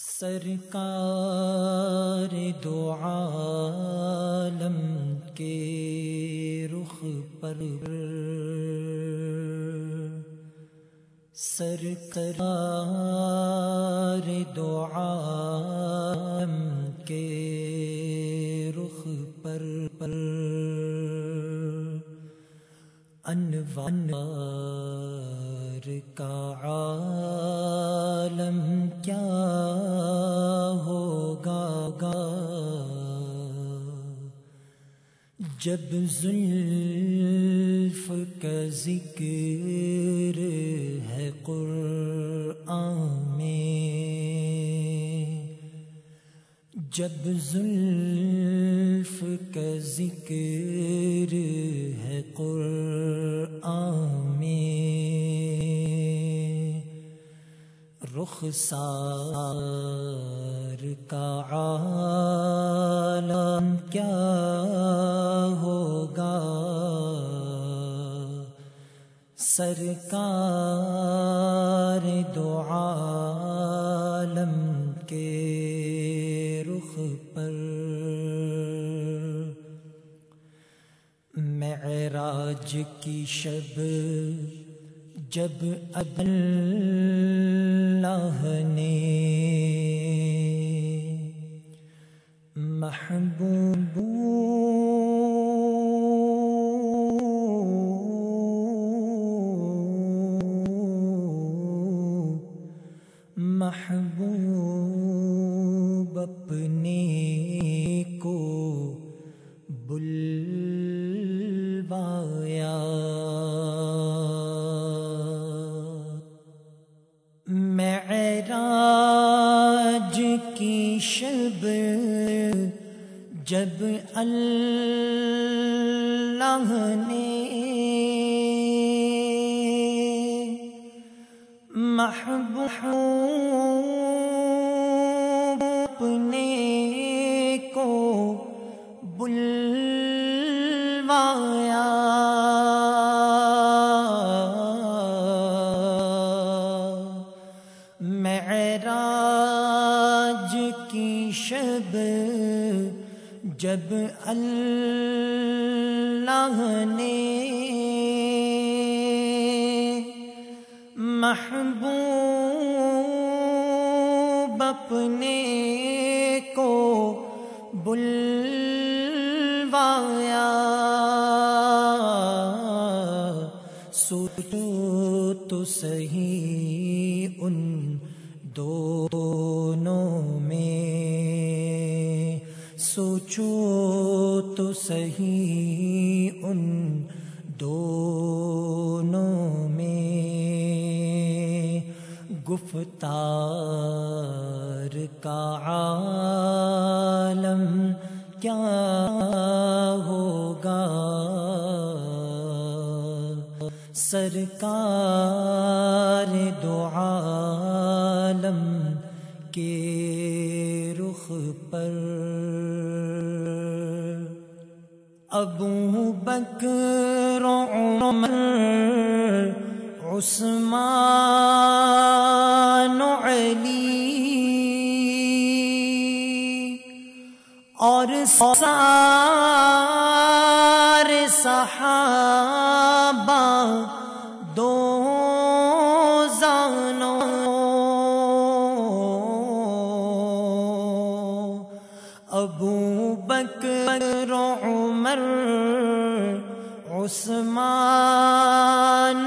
سرکار دو عالم کے رخ پر سرکار دو عالم کے رخ پر پر انوار کا عالم کیا جب زلف کا ذکر ہے قرآن میں جب زلف کا ذکر رخ سار کا عالم کیا ہوگا؟ سرکار دو عالم کے رخ پر معراج کی شب جب اب اللہ نے محبوب محبوب جب اللہ نے محبوب جب اللہ نے محبوب اپنے کو بلوایا سوچو تو صحیح ان دونوں میں سوچو تو صحیح ان دونوں میں گفتار کا عالم کیا ہوگا؟ سرکار ابو بکر عمر عثمان علی اور سار صحابہ عثمان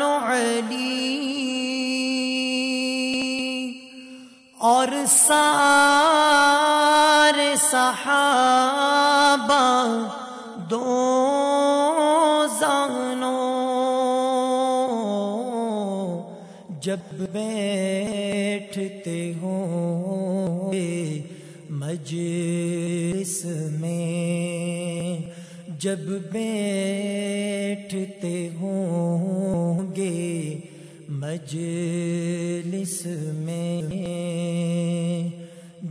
علی اور سار صحابہ دو زانوں جب بیٹھتے ہوں مجلس میں جب بیٹھتے ہوں گے مجلس میں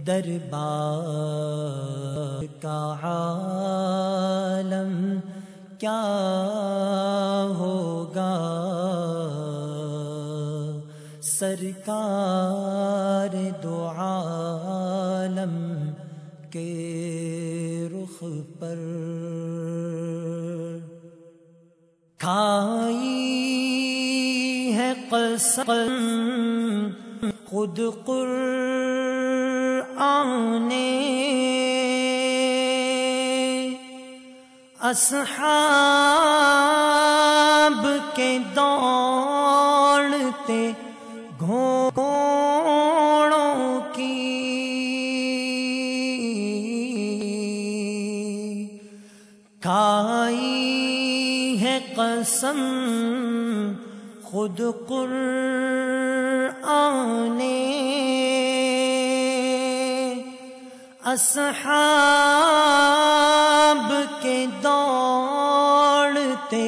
دربار کا عالم کیا ہوگا؟ سرکار دعا کے رخ پر۔ کھائی ہے قسم خود قر آنے اصحاب کے دوڑتے کھائی ہے قسم خود قر آنے اصحاب کے دوڑتے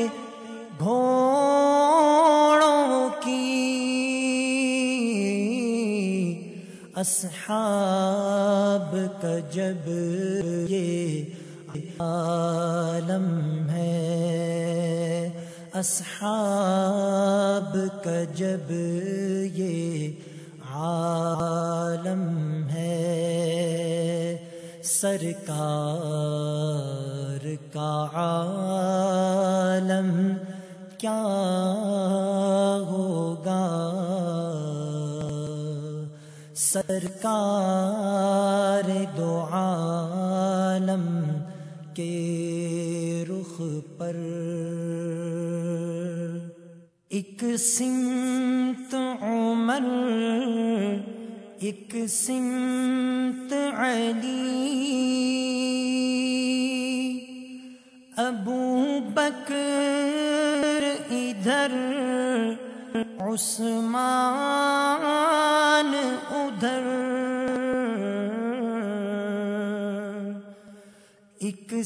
گھوڑوں کی اصحاب کا جب یہ عالم ہے۔ اصحاب کا جب یہ عالم سرکار کا عالم کیا ہوگا؟ سرکار دو کے رخ پر۔ ایک سمت عمر ایک سمت علی۔ ابو بکر ادھر عثمان ادھر۔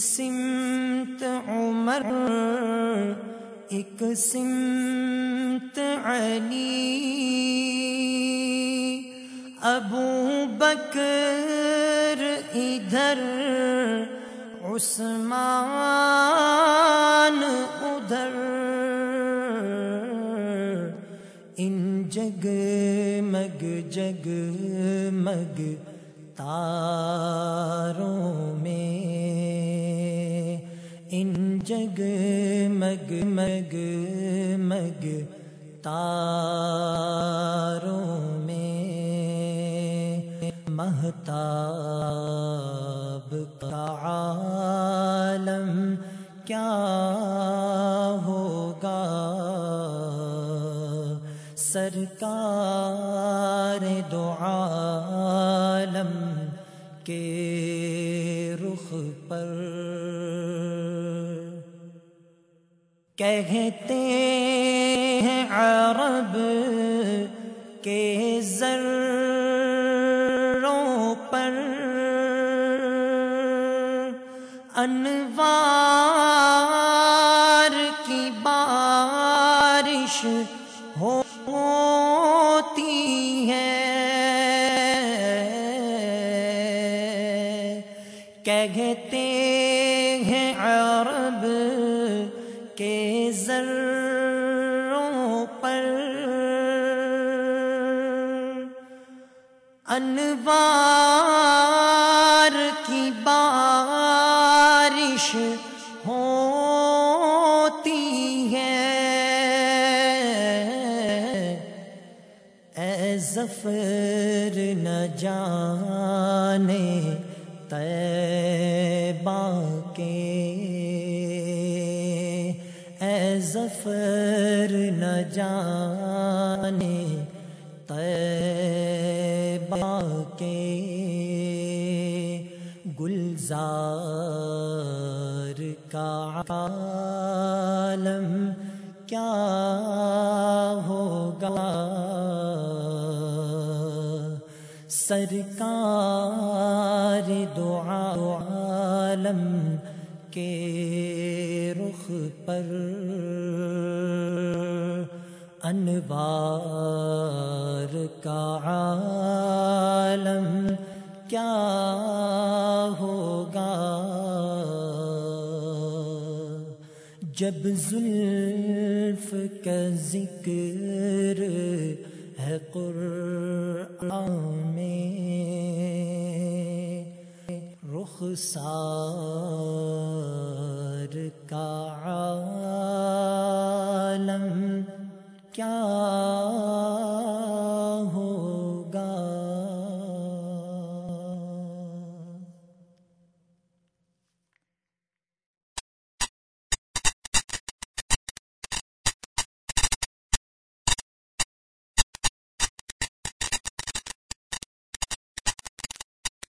سمت عمر، ایک سمت علی۔ ابو بکر ادھر، عثمان ادھر۔ ان جگ مگ جگ مگ، تاروں میں جگ مگ مگ مگ تاروں محتاب کا عالم کیا ہوگا؟ سرکار دو عالم کے کہتے ہیں عرب کے ذر انوار کی بارش ہوتی ہے۔ کہتے ہیں عرب کے ذروں پر۔ انوار کی بارش ہوتی ہے۔ اے ظفر نہ جانے تیبا جانے تیبا کے گلزار کا عالم کیا ہوگا؟ سرکار دعا عالم کے رخ پر انوار کا عالم کیا ہوگا؟ جب زلف کا ذکر ہے قرآن میں، رخسار کا عالم کیا